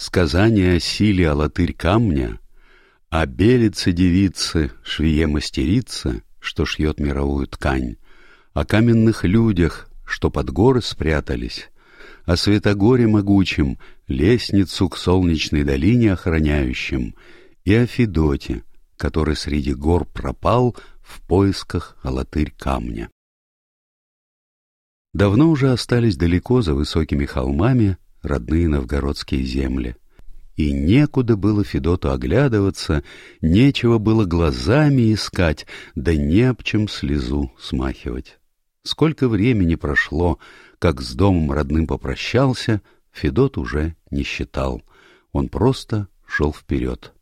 Сказание о силе алатырь камня, о белице девице, швее-мастерице, что шьет мировую ткань, о каменных людях, что под горы спрятались, о Святогоре могучем, лестницу к солнечной долине охраняющим, и о Федоте, который среди гор пропал в поисках алатырь камня. Давно уже остались далеко за высокими холмами родные новгородские земли. И некуда было Федоту оглядываться, нечего было глазами искать, да не об чем слезу смахивать. Сколько времени прошло, как с домом родным попрощался, Федот уже не считал. Он просто шел вперед.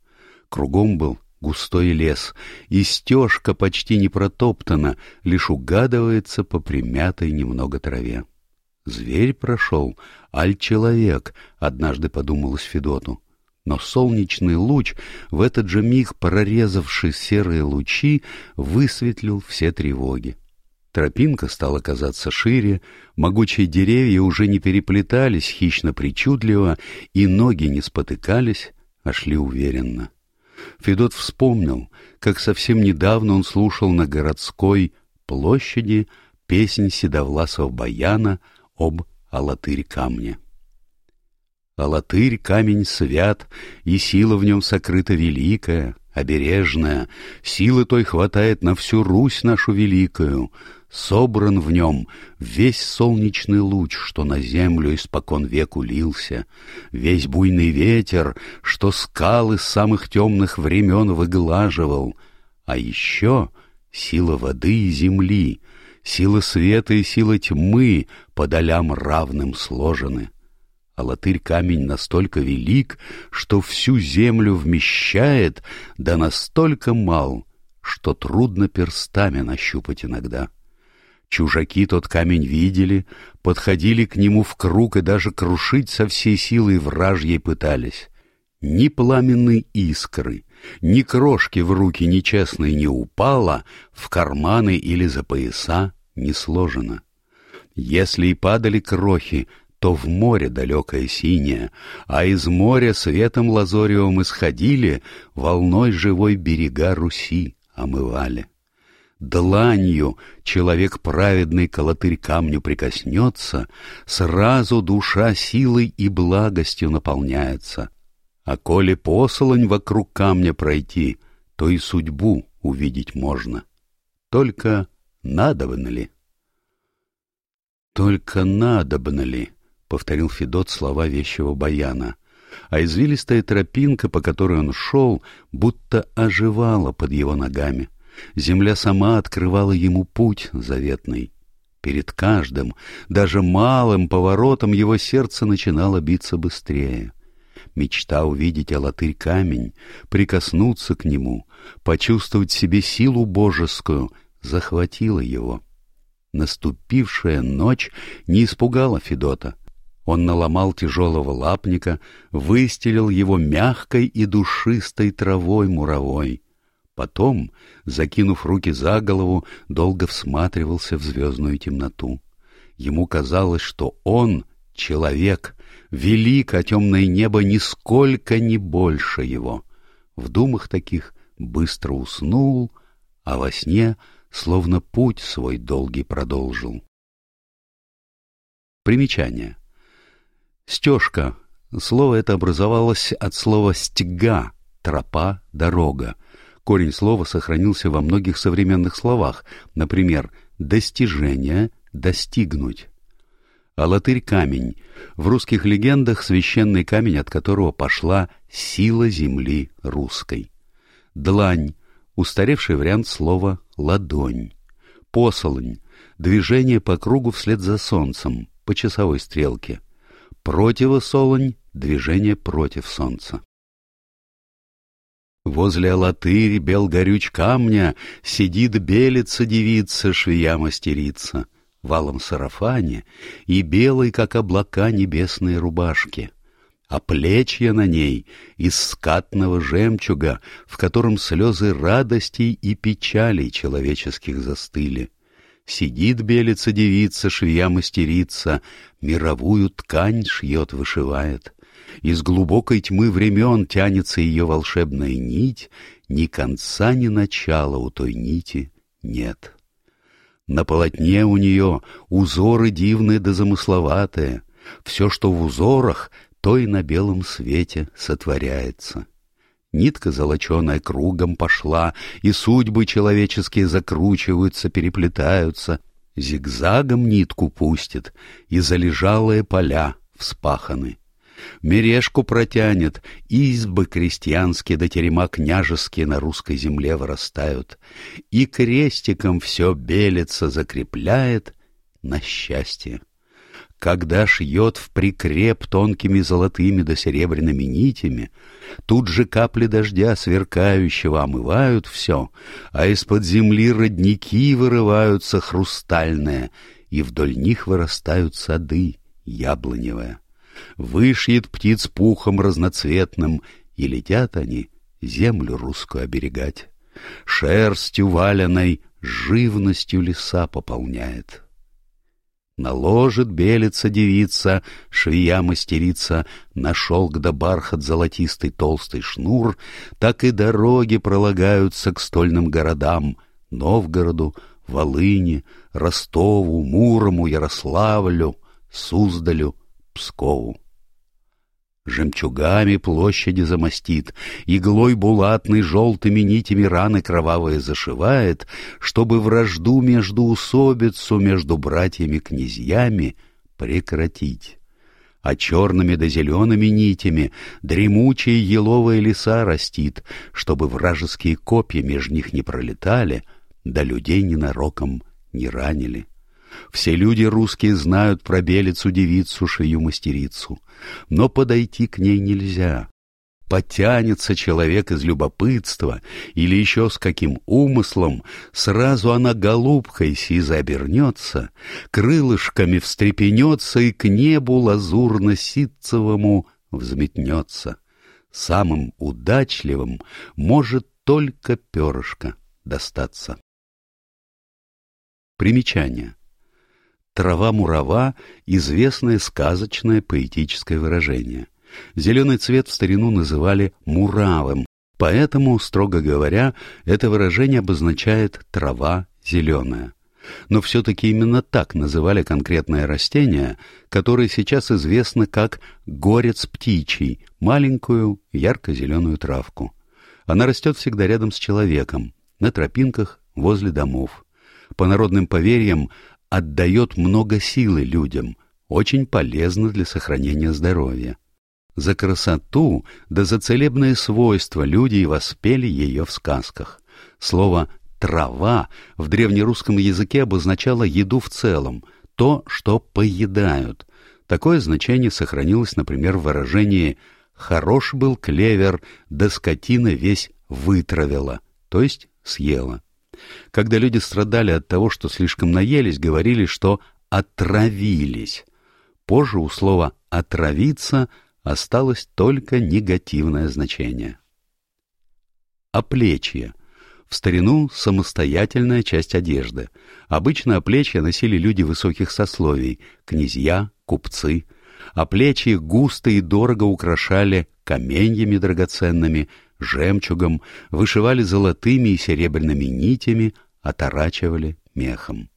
Кругом был густой лес, и стежка почти не протоптана, лишь угадывается по примятой немного траве. Зверь прошел, аль человек, однажды подумалось Федоту. Но солнечный луч, в этот же миг прорезавший серые лучи, высветлил все тревоги. Тропинка стала казаться шире, могучие деревья уже не переплетались хищно-причудливо, и ноги не спотыкались, а шли уверенно. Федот вспомнил, как совсем недавно он слушал на городской площади песнь седовласого баяна об Алатырь камне. Алатырь камень свят, и сила в нем сокрыта великая, обережная, силы той хватает на всю Русь нашу великую, собран в нем весь солнечный луч, что на землю испокон веку лился, весь буйный ветер, что скалы самых темных времен выглаживал, а еще сила воды и земли, сила света и сила тьмы по долям равным сложены. А латырь камень настолько велик, что всю землю вмещает, да настолько мал, что трудно перстами нащупать иногда. Чужаки тот камень видели, подходили к нему в круг и даже крушить со всей силой вражьей пытались. Ни пламенной искры, ни крошки в руки нечестной не упало, в карманы или за пояса не сложено. Если и падали крохи, то в море далекое синее, а из моря светом лазоревым исходили, волной живой берега Руси омывали. Дланью человек праведный колотырь камню прикоснется, сразу душа силой и благостью наполняется. А коли посолонь вокруг камня пройти, то и судьбу увидеть можно. Только надобно ли? Только надобно ли? — повторил Федот слова вещего баяна. А извилистая тропинка, по которой он шел, будто оживала под его ногами — Земля сама открывала ему путь заветный. Перед каждым, даже малым поворотом его сердце начинало биться быстрее. Мечта увидеть Алатырь камень, прикоснуться к нему, почувствовать в себе силу божескую, захватила его. Наступившая ночь не испугала Федота. Он наломал тяжелого лапника, выстелил его мягкой и душистой травой муровой. Потом, закинув руки за голову, долго всматривался в звездную темноту. Ему казалось, что он — человек, велик, а темное небо нисколько не больше его. В думах таких быстро уснул, а во сне словно путь свой долгий продолжил. Примечание. Стежка. Слово это образовалось от слова «стега», тропа, дорога. Корень слова сохранился во многих современных словах, например, «достижение», «достигнуть». А латырь камень. В русских легендах священный камень, от которого пошла сила земли русской. Длань. Устаревший вариант слова «ладонь». Посолонь. Движение по кругу вслед за солнцем, по часовой стрелке. Противосолонь. Движение против солнца. Возле латырь бел горюч камня Сидит белица девица, швея мастерица, Валом сарафане и белой, как облака, небесной рубашки. А плечья на ней из скатного жемчуга, В котором слезы радостей и печалей человеческих застыли. Сидит белица девица, швея мастерица, Мировую ткань шьет, вышивает — Из глубокой тьмы времен тянется ее волшебная нить, ни конца, ни начала у той нити нет. На полотне у нее узоры дивные да замысловатые. Все, что в узорах, то и на белом свете сотворяется. Нитка золоченая кругом пошла, и судьбы человеческие закручиваются, переплетаются. Зигзагом нитку пустит, и залежалые поля вспаханы. Мережку протянет, избы крестьянские да терема княжеские на русской земле вырастают, и крестиком все белится, закрепляет на счастье. Когда шьет в прикреп тонкими золотыми да серебряными нитями, тут же капли дождя сверкающего омывают все, а из-под земли родники вырываются хрустальные, и вдоль них вырастают сады яблоневые. Вышьет птиц пухом разноцветным, и летят они землю русскую оберегать. Шерстью валеной живностью леса пополняет. Наложит белица девица, швея мастерица, На шелк да бархат золотистый толстый шнур, Так и дороги пролагаются к стольным городам, Новгороду, Волыни, Ростову, Мурому, Ярославлю, Суздалю, Пскову. Жемчугами площади замостит, иглой булатной желтыми нитями раны кровавые зашивает, чтобы вражду между усобицу между братьями-князьями прекратить. А черными да зелеными нитями дремучие еловые леса растит, чтобы вражеские копья меж них не пролетали, да людей ненароком не ранили. Все люди русские знают про белицу-девицу, шею-мастерицу, но подойти к ней нельзя. Потянется человек из любопытства или еще с каким умыслом, сразу она голубкой сизо обернется, крылышками встрепенется и к небу лазурно-ситцевому взметнется. Самым удачливым может только перышко достаться. Примечание. Трава-мурава — известное сказочное поэтическое выражение. Зеленый цвет в старину называли муравым, поэтому, строго говоря, это выражение обозначает «трава зеленая». Но все-таки именно так называли конкретное растение, которое сейчас известно как горец птичий, маленькую ярко-зеленую травку. Она растет всегда рядом с человеком, на тропинках, возле домов. По народным поверьям, отдает много силы людям, очень полезно для сохранения здоровья. За красоту да за целебные свойства люди и воспели ее в сказках. Слово «трава» в древнерусском языке обозначало еду в целом, то, что поедают. Такое значение сохранилось, например, в выражении «хорош был клевер, да скотина весь вытравила», то есть съела. Когда люди страдали от того, что слишком наелись, говорили, что отравились. Позже у слова «отравиться» осталось только негативное значение. Оплечье. В старину самостоятельная часть одежды. Обычно оплечья носили люди высоких сословий – князья, купцы. Оплечье густо и дорого украшали каменьями драгоценными – жемчугом, вышивали золотыми и серебряными нитями, оторачивали мехом.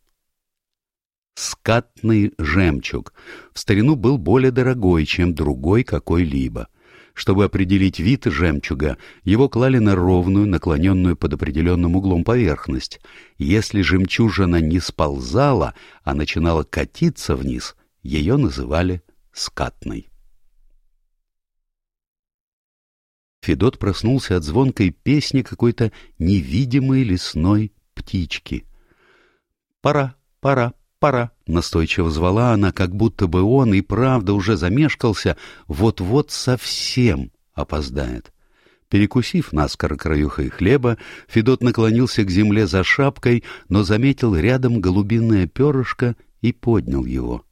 Скатный жемчуг в старину был более дорогой, чем другой какой-либо. Чтобы определить вид жемчуга, его клали на ровную, наклоненную под определенным углом поверхность. Если жемчужина не сползала, а начинала катиться вниз, ее называли скатной. Федот проснулся от звонкой песни какой-то невидимой лесной птички. «Пора, пора, пора!» — настойчиво звала она, как будто бы он и правда уже замешкался, вот-вот совсем опоздает. Перекусив наскоро краюхой хлеба, Федот наклонился к земле за шапкой, но заметил рядом голубиное перышко и поднял его.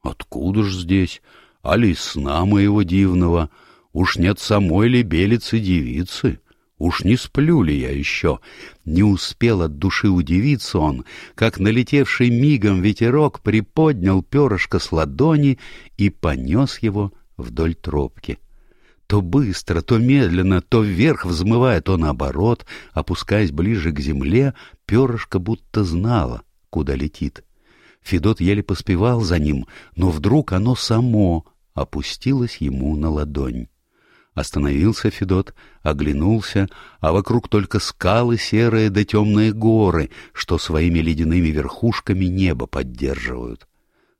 «Откуда ж здесь? А лесна моего дивного!» Уж нет самой ли белицы девицы? Уж не сплю ли я еще? Не успел от души удивиться он, как налетевший мигом ветерок приподнял перышко с ладони и понес его вдоль тропки. То быстро, то медленно, то вверх взмывая, то наоборот, опускаясь ближе к земле, перышко будто знало, куда летит. Федот еле поспевал за ним, но вдруг оно само опустилось ему на ладонь. Остановился Федот, оглянулся, а вокруг только скалы серые да темные горы, что своими ледяными верхушками небо поддерживают.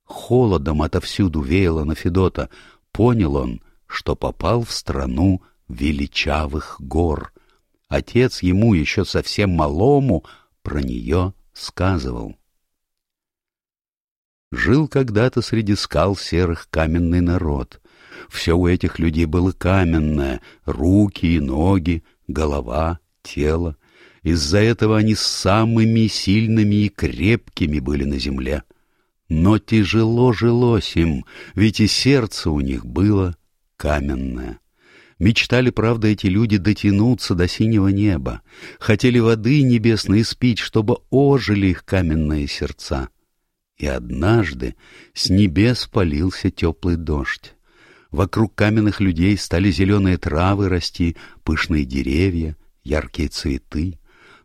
Холодом отовсюду веяло на Федота. Понял он, что попал в страну величавых гор. Отец ему еще совсем малому про нее сказывал. Жил когда-то среди скал серых каменный народ. Все у этих людей было каменное — руки и ноги, голова, тело. Из-за этого они самыми сильными и крепкими были на земле. Но тяжело жилось им, ведь и сердце у них было каменное. Мечтали, правда, эти люди дотянуться до синего неба, хотели воды небесной спить, чтобы ожили их каменные сердца. И однажды с небес полился теплый дождь. Вокруг каменных людей стали зеленые травы расти, пышные деревья, яркие цветы.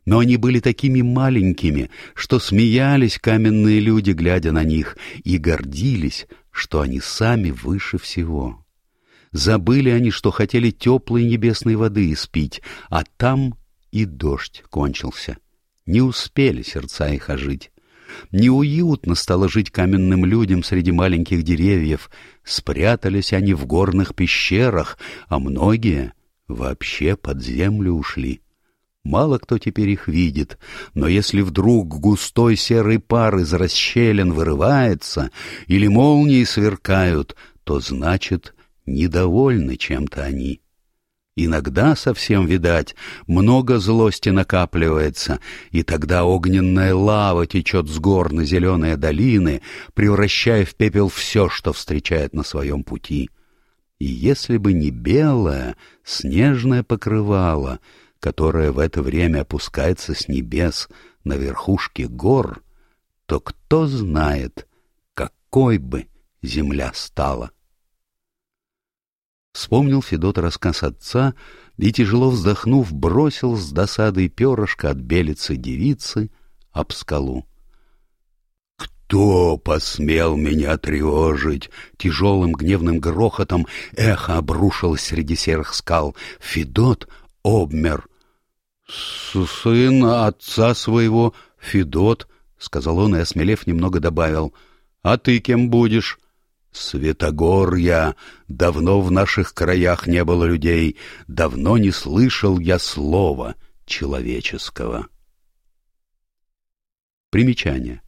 Но они были такими маленькими, что смеялись каменные люди, глядя на них, и гордились, что они сами выше всего. Забыли они, что хотели теплой небесной воды испить, а там и дождь кончился. Не успели сердца их ожить. Неуютно стало жить каменным людям среди маленьких деревьев. Спрятались они в горных пещерах, а многие вообще под землю ушли. Мало кто теперь их видит, но если вдруг густой серый пар из расщелин вырывается или молнии сверкают, то значит, недовольны чем-то они. Иногда совсем, видать, много злости накапливается, и тогда огненная лава течет с гор на зеленые долины, превращая в пепел все, что встречает на своем пути. И если бы не белое, снежное покрывало, которое в это время опускается с небес на верхушке гор, то кто знает, какой бы земля стала. Вспомнил Федот рассказ отца и, тяжело вздохнув, бросил с досадой перышко от белицы девицы об скалу. «Кто посмел меня тревожить?» Тяжелым гневным грохотом эхо обрушилось среди серых скал. Федот обмер. «Сын отца своего, Федот», — сказал он и, осмелев, немного добавил. «А ты кем будешь?» Светогор я, давно в наших краях не было людей, давно не слышал я слова человеческого. Примечание.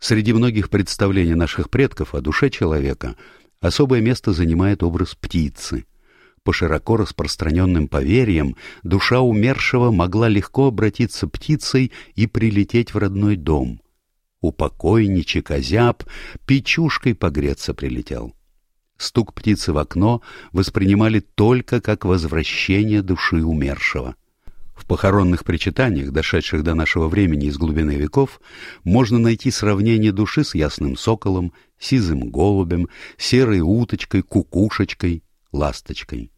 Среди многих представлений наших предков о душе человека особое место занимает образ птицы. По широко распространенным поверьям, душа умершего могла легко обратиться птицей и прилететь в родной дом — у покойничек озяб, печушкой погреться прилетел. Стук птицы в окно воспринимали только как возвращение души умершего. В похоронных причитаниях, дошедших до нашего времени из глубины веков, можно найти сравнение души с ясным соколом, сизым голубем, серой уточкой, кукушечкой, ласточкой.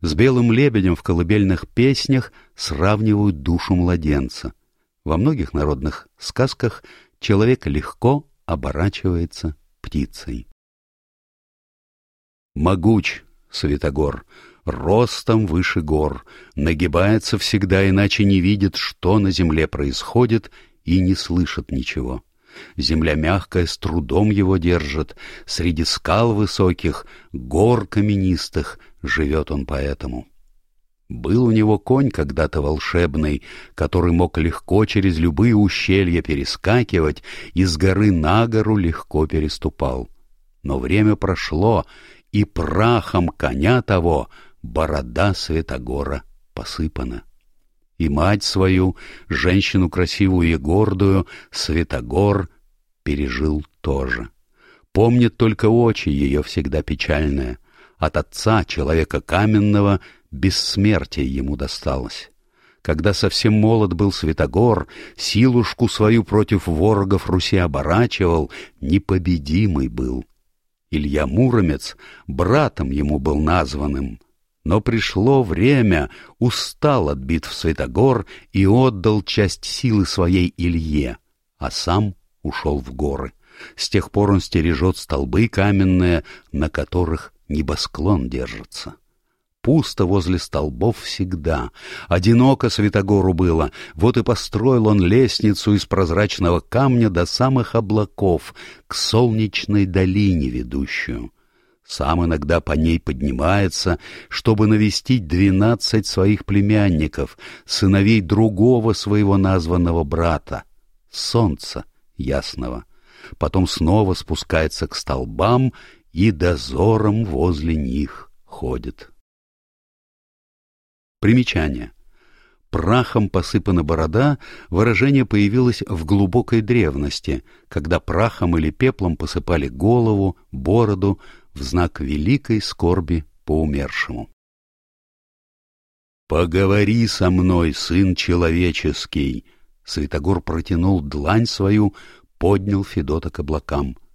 С белым лебедем в колыбельных песнях сравнивают душу младенца. Во многих народных сказках человек легко оборачивается птицей. Могуч Святогор, ростом выше гор, нагибается всегда, иначе не видит, что на земле происходит, и не слышит ничего. Земля мягкая с трудом его держит, среди скал высоких, гор каменистых живет он поэтому. Был у него конь когда-то волшебный, который мог легко через любые ущелья перескакивать и с горы на гору легко переступал. Но время прошло, и прахом коня того борода Святогора посыпана. И мать свою, женщину красивую и гордую, Святогор пережил тоже. Помнит только очи ее всегда печальные. От отца, человека каменного, бессмертие ему досталось. Когда совсем молод был Святогор, силушку свою против ворогов Руси оборачивал, непобедимый был. Илья Муромец братом ему был названным. Но пришло время, устал от битв Святогор и отдал часть силы своей Илье, а сам ушел в горы. С тех пор он стережет столбы каменные, на которых небосклон держится. Пусто возле столбов всегда. Одиноко Святогору было. Вот и построил он лестницу из прозрачного камня до самых облаков, к солнечной долине ведущую. Сам иногда по ней поднимается, чтобы навестить двенадцать своих племянников, сыновей другого своего названного брата, солнца ясного. Потом снова спускается к столбам и дозором возле них ходит. Примечание. Прахом посыпана борода, выражение появилось в глубокой древности, когда прахом или пеплом посыпали голову, бороду в знак великой скорби по умершему. «Поговори со мной, сын человеческий!» Святогор протянул длань свою, поднял Федота к облакам —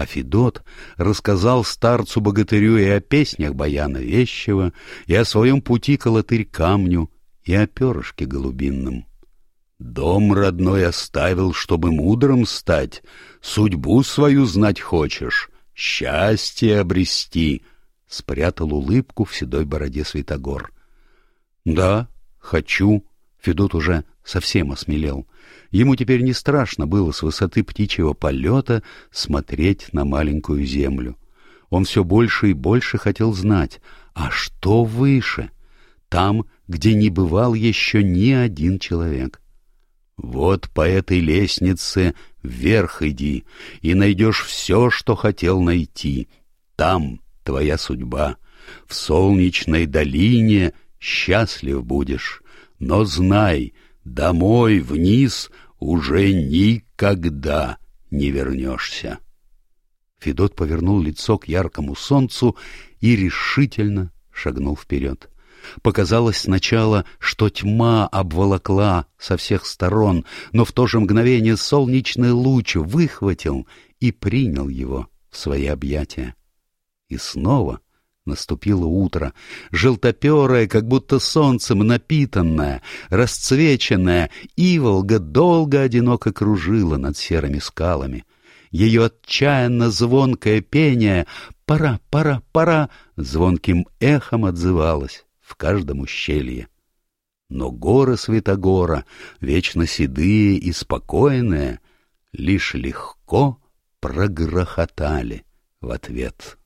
а Федот рассказал старцу-богатырю и о песнях Баяна Вещева, и о своем пути к камню, и о перышке голубинном. Дом родной оставил, чтобы мудрым стать, судьбу свою знать хочешь, счастье обрести, — спрятал улыбку в седой бороде Святогор. — Да, хочу, — Федот уже совсем осмелел. Ему теперь не страшно было с высоты птичьего полета смотреть на маленькую землю. Он все больше и больше хотел знать, а что выше? Там, где не бывал еще ни один человек. Вот по этой лестнице вверх иди, и найдешь все, что хотел найти. Там твоя судьба. В солнечной долине счастлив будешь. Но знай, Домой, вниз, уже никогда не вернешься. Федот повернул лицо к яркому солнцу и решительно шагнул вперед. Показалось сначала, что тьма обволокла со всех сторон, но в то же мгновение солнечный луч выхватил и принял его в свои объятия. И снова Наступило утро, желтоперое, как будто солнцем напитанное, расцвеченное, Иволга долго одиноко кружила над серыми скалами. Ее отчаянно звонкое пение «Пора, пора, пора!» звонким эхом отзывалось в каждом ущелье. Но горы Святогора, вечно седые и спокойные, лишь легко прогрохотали в ответ.